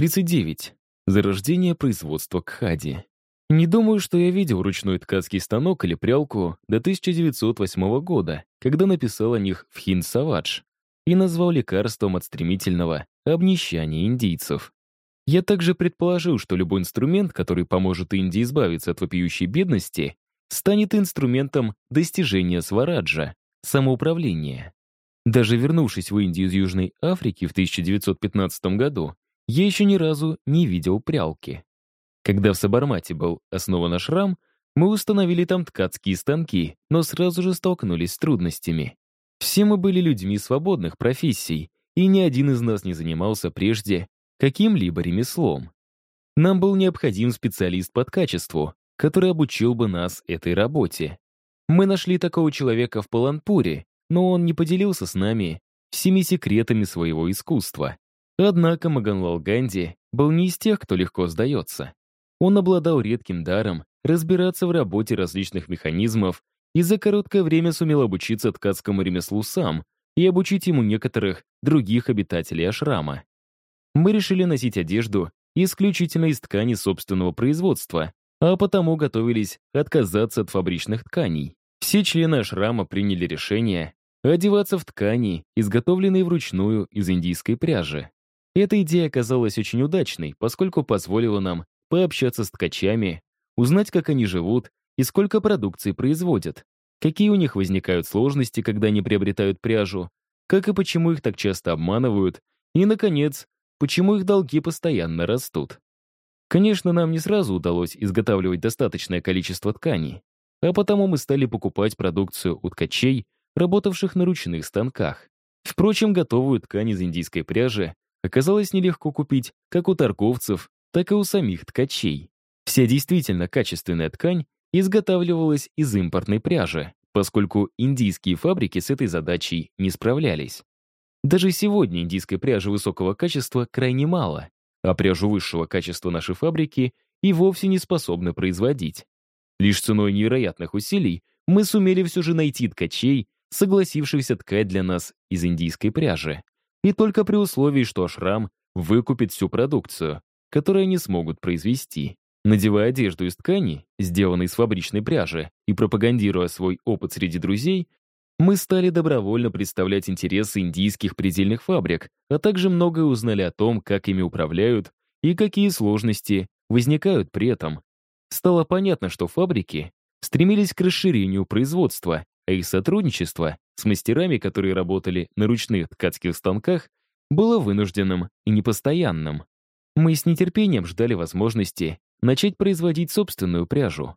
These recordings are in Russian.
39. Зарождение производства кхади. Не думаю, что я видел ручной ткацкий станок или прялку до 1908 года, когда написал о них в Хинд Савадж и назвал лекарством от стремительного обнищания индийцев. Я также предположил, что любой инструмент, который поможет Индии избавиться от вопиющей бедности, станет инструментом достижения свараджа, самоуправления. Даже вернувшись в Индию из Южной Африки в 1915 году, я еще ни разу не видел прялки. Когда в Сабармате был основан ашрам, мы установили там ткацкие станки, но сразу же столкнулись с трудностями. Все мы были людьми свободных профессий, и ни один из нас не занимался прежде каким-либо ремеслом. Нам был необходим специалист под качеству, который обучил бы нас этой работе. Мы нашли такого человека в Паланпуре, но он не поделился с нами всеми секретами своего искусства. Однако Маганлал Ганди был не из тех, кто легко сдается. Он обладал редким даром разбираться в работе различных механизмов и за короткое время сумел обучиться ткацкому ремеслу сам и обучить ему некоторых других обитателей ашрама. Мы решили носить одежду исключительно из ткани собственного производства, а потому готовились отказаться от фабричных тканей. Все члены ашрама приняли решение одеваться в ткани, изготовленные вручную из индийской пряжи. Эта идея оказалась очень удачной, поскольку позволила нам пообщаться с ткачами, узнать, как они живут и сколько продукции производят, какие у них возникают сложности, когда они приобретают пряжу, как и почему их так часто обманывают, и, наконец, почему их долги постоянно растут. Конечно, нам не сразу удалось изготавливать достаточное количество тканей, а потому мы стали покупать продукцию у ткачей, работавших на ручных станках. Впрочем, готовую ткань из индийской пряжи оказалось нелегко купить как у торговцев, так и у самих ткачей. Вся действительно качественная ткань изготавливалась из импортной пряжи, поскольку индийские фабрики с этой задачей не справлялись. Даже сегодня индийской пряжи высокого качества крайне мало, а пряжу высшего качества нашей фабрики и вовсе не способны производить. Лишь ценой невероятных усилий мы сумели все же найти ткачей, согласившихся ткать для нас из индийской пряжи. И только при условии, что Ашрам выкупит всю продукцию, которую они смогут произвести. Надевая одежду из ткани, сделанной из фабричной пряжи, и пропагандируя свой опыт среди друзей, мы стали добровольно представлять интересы индийских предельных фабрик, а также многое узнали о том, как ими управляют и какие сложности возникают при этом. Стало понятно, что фабрики стремились к расширению производства, а их сотрудничество с мастерами, которые работали на ручных ткацких станках, было вынужденным и непостоянным. Мы с нетерпением ждали возможности начать производить собственную пряжу.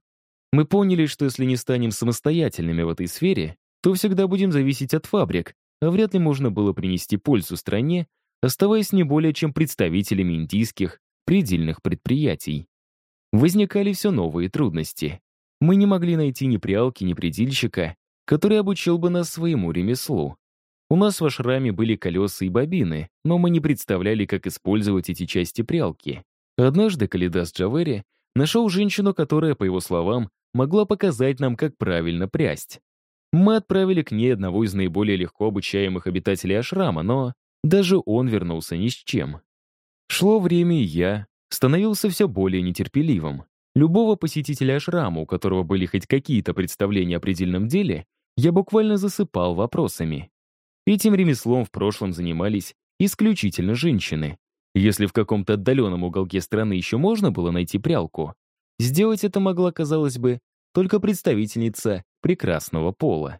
Мы поняли, что если не станем самостоятельными в этой сфере, то всегда будем зависеть от фабрик, а вряд ли можно было принести пользу стране, оставаясь не более чем представителями индийских предельных предприятий. Возникали все новые трудности. Мы не могли найти ни прялки, ни предельщика, который обучил бы нас своему ремеслу. У нас в ашраме были колеса и бобины, но мы не представляли, как использовать эти части прялки. Однажды Калидас Джавери нашел женщину, которая, по его словам, могла показать нам, как правильно прясть. Мы отправили к ней одного из наиболее легко обучаемых обитателей ашрама, но даже он вернулся ни с чем. Шло время, и я становился все более нетерпеливым. Любого посетителя ашрама, у которого были хоть какие-то представления о предельном деле, я буквально засыпал вопросами. Этим ремеслом в прошлом занимались исключительно женщины. Если в каком-то отдаленном уголке страны еще можно было найти прялку, сделать это могла, казалось бы, только представительница прекрасного пола.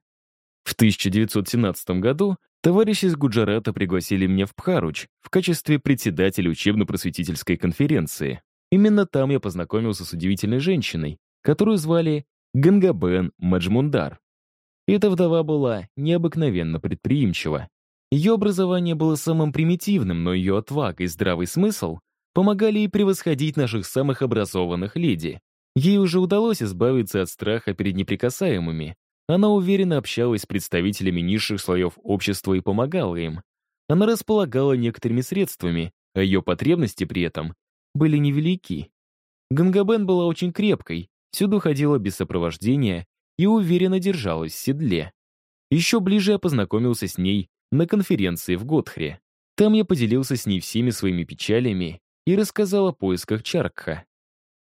В 1917 году товарищи из Гуджарата пригласили меня в Пхаруч в качестве председателя учебно-просветительской конференции. Именно там я познакомился с удивительной женщиной, которую звали Гангабен Маджмундар. Эта вдова была необыкновенно предприимчива. Ее образование было самым примитивным, но ее отвага и здравый смысл помогали ей превосходить наших самых образованных леди. Ей уже удалось избавиться от страха перед неприкасаемыми. Она уверенно общалась с представителями низших слоев общества и помогала им. Она располагала некоторыми средствами, а ее потребности при этом были невелики. Гангабен была очень крепкой, всюду ходила без сопровождения и уверенно держалась в седле. Еще ближе я познакомился с ней на конференции в Готхре. Там я поделился с ней всеми своими печалями и рассказал о поисках Чаркха.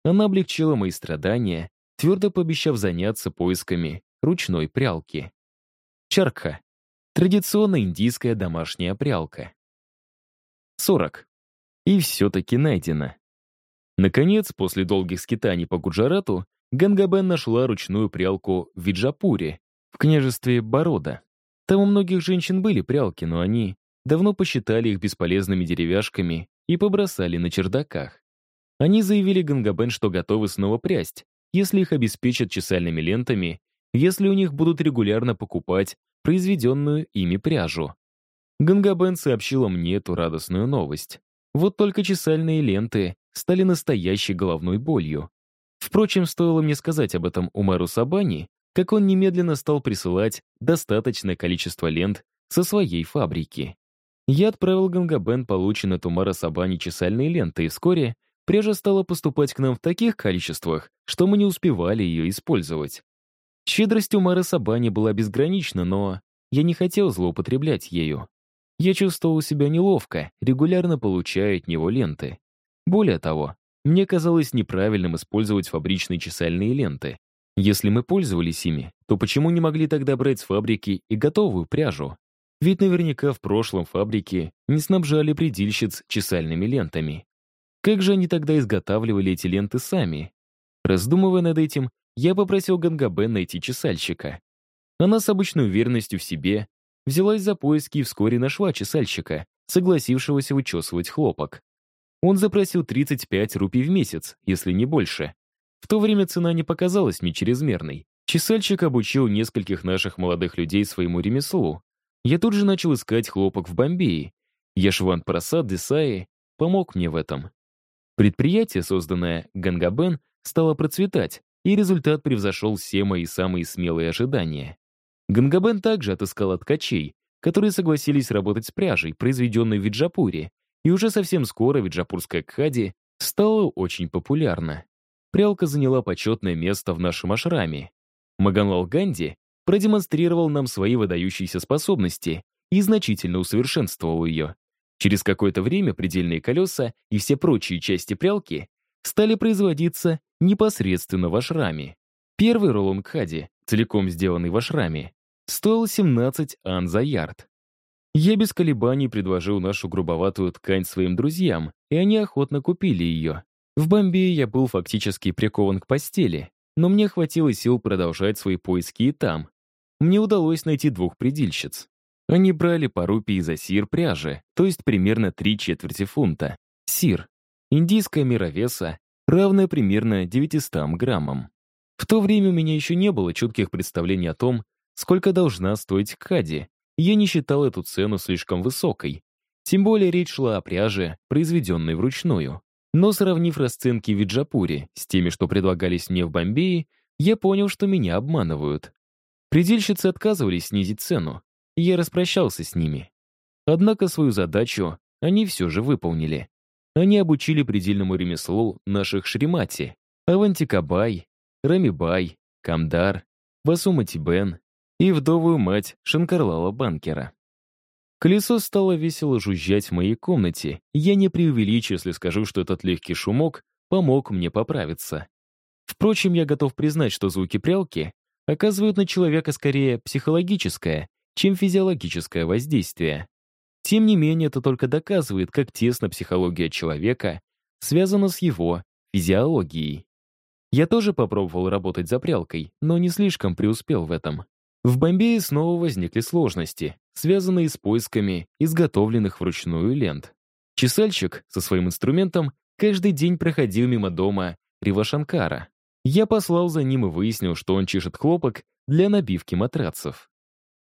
Она облегчила мои страдания, твердо пообещав заняться поисками ручной прялки. Чаркха — традиционная индийская домашняя прялка. 40. И все-таки найдено. Наконец, после долгих скитаний по Гуджарату, Гангабен нашла ручную прялку в Виджапуре, в княжестве Борода. Там у многих женщин были прялки, но они давно посчитали их бесполезными деревяшками и побросали на чердаках. Они заявили Гангабен, что готовы снова прясть, если их обеспечат чесальными лентами, если у них будут регулярно покупать произведенную ими пряжу. Гангабен сообщила мне эту радостную новость. Вот только чесальные ленты стали настоящей головной болью. Впрочем, стоило мне сказать об этом Умару Сабани, как он немедленно стал присылать достаточное количество лент со своей фабрики. Я отправил Гангабен полученные от Умара Сабани чесальные ленты, и вскоре пряжа стала поступать к нам в таких количествах, что мы не успевали ее использовать. Щедрость Умара Сабани была безгранична, но я не хотел злоупотреблять ею. Я чувствовал себя неловко, регулярно получая от него ленты. Более того, мне казалось неправильным использовать фабричные чесальные ленты. Если мы пользовались ими, то почему не могли тогда брать с фабрики и готовую пряжу? Ведь наверняка в прошлом фабрики не снабжали предильщиц чесальными лентами. Как же они тогда изготавливали эти ленты сами? Раздумывая над этим, я попросил Гангабе найти чесальщика. Она с обычной уверенностью в себе взялась за поиски и вскоре нашла чесальщика, согласившегося вычесывать хлопок. Он запросил 35 рупий в месяц, если не больше. В то время цена не показалась мне чрезмерной. Чесальщик обучил нескольких наших молодых людей своему ремеслу. Я тут же начал искать хлопок в Бомбее. Яшван Прасад Десаи помог мне в этом. Предприятие, созданное Гангабен, стало процветать, и результат превзошел все мои самые смелые ожидания. Гангабен также отыскал ткачей, которые согласились работать с пряжей, произведенной в Виджапуре, и уже совсем скоро виджапурская кхади стала очень популярна. Прялка заняла почетное место в нашем ашраме. Маганлал Ганди продемонстрировал нам свои выдающиеся способности и значительно усовершенствовал ее. Через какое-то время предельные колеса и все прочие части прялки стали производиться непосредственно в ашраме. Первый рулон кхади, целиком сделанный в ашраме, стоил 17 ан за ярд. Я без колебаний предложил нашу грубоватую ткань своим друзьям, и они охотно купили ее. В Бомбее я был фактически прикован к постели, но мне хватило сил продолжать свои поиски и там. Мне удалось найти двух предильщиц. Они брали по рупии за сир пряжи, то есть примерно три четверти фунта. Сир — индийская мера веса, равная примерно 900 граммам. В то время у меня еще не было четких представлений о том, сколько должна стоить кади, я не считал эту цену слишком высокой. Тем более речь шла о пряже, произведенной вручную. Но сравнив расценки в Виджапуре с теми, что предлагались мне в Бомбее, я понял, что меня обманывают. Предельщицы отказывались снизить цену, и я распрощался с ними. Однако свою задачу они все же выполнили. Они обучили прядильному ремеслу наших шримати, Авантикабай, Рамибай, Камдар, Васуматибен и вдовую мать Шанкарлала Банкера. Колесо стало весело жужжать в моей комнате, я не преувеличу, если скажу, что этот легкий шумок помог мне поправиться. Впрочем, я готов признать, что звуки прялки оказывают на человека скорее психологическое, чем физиологическое воздействие. Тем не менее, это только доказывает, как тесно психология человека связана с его физиологией. Я тоже попробовал работать за прялкой, но не слишком преуспел в этом. В Бомбее снова возникли сложности, связанные с поисками изготовленных вручную лент. Чесальщик со своим инструментом каждый день проходил мимо дома Ривашанкара. Я послал за ним и выяснил, что он чешет хлопок для набивки матрацев.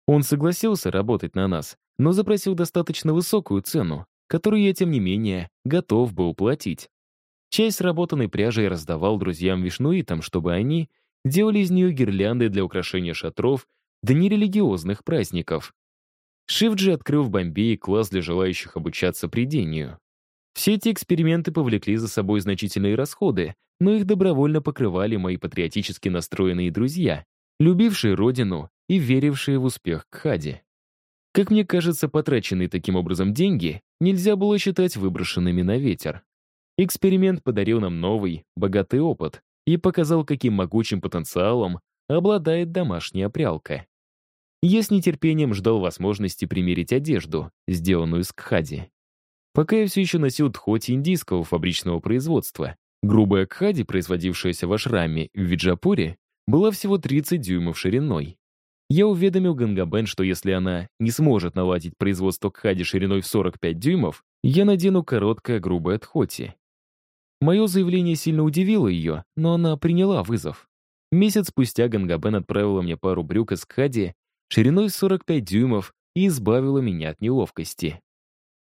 Он согласился работать на нас, но запросил достаточно высокую цену, которую я, тем не менее, готов был платить. Часть сработанной пряжи я раздавал друзьям-вишнуитам, чтобы они делали из нее гирлянды для украшения шатров дни религиозных праздников. Шифджи открыл в Бомбее класс для желающих обучаться придению. Все эти эксперименты повлекли за собой значительные расходы, но их добровольно покрывали мои патриотически настроенные друзья, любившие родину и верившие в успех Кхади. Как мне кажется, потраченные таким образом деньги нельзя было считать выброшенными на ветер. Эксперимент подарил нам новый, богатый опыт и показал, каким могучим потенциалом обладает домашняя прялка. Я с нетерпением ждал возможности примерить одежду, сделанную из кхади. Пока я все еще носил тхоти индийского фабричного производства, грубая кхади, производившаяся в ашраме в Виджапуре, была всего 30 дюймов шириной. Я уведомил Гангабен, что если она не сможет наладить производство кхади шириной в 45 дюймов, я надену короткое грубое тхоти. Мое заявление сильно удивило ее, но она приняла вызов. Месяц спустя Гангабен отправила мне пару брюк из кхади шириной 45 дюймов и избавила меня от неловкости.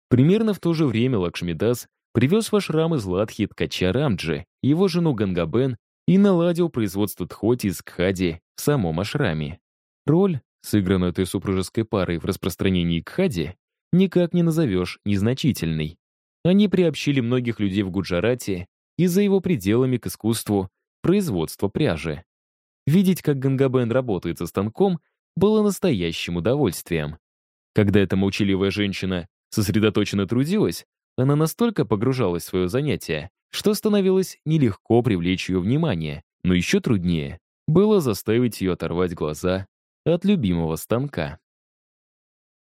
Примерно в то же время Лакшмидас привез в ашрам из Ладхи ткача Рамджи, его жену Гангабен, и наладил производство тхоти из кхади в самом ашраме. Роль, сыгранную этой супружеской парой в распространении кхади, никак не назовешь незначительной. Они приобщили многих людей в Гуджарате и за его пределами к искусству производства пряжи. Видеть, как Гангабен работает со станком, было настоящим удовольствием. Когда эта молчаливая женщина сосредоточенно трудилась, она настолько погружалась в свое занятие, что становилось нелегко привлечь ее внимание, но еще труднее было заставить ее оторвать глаза от любимого станка.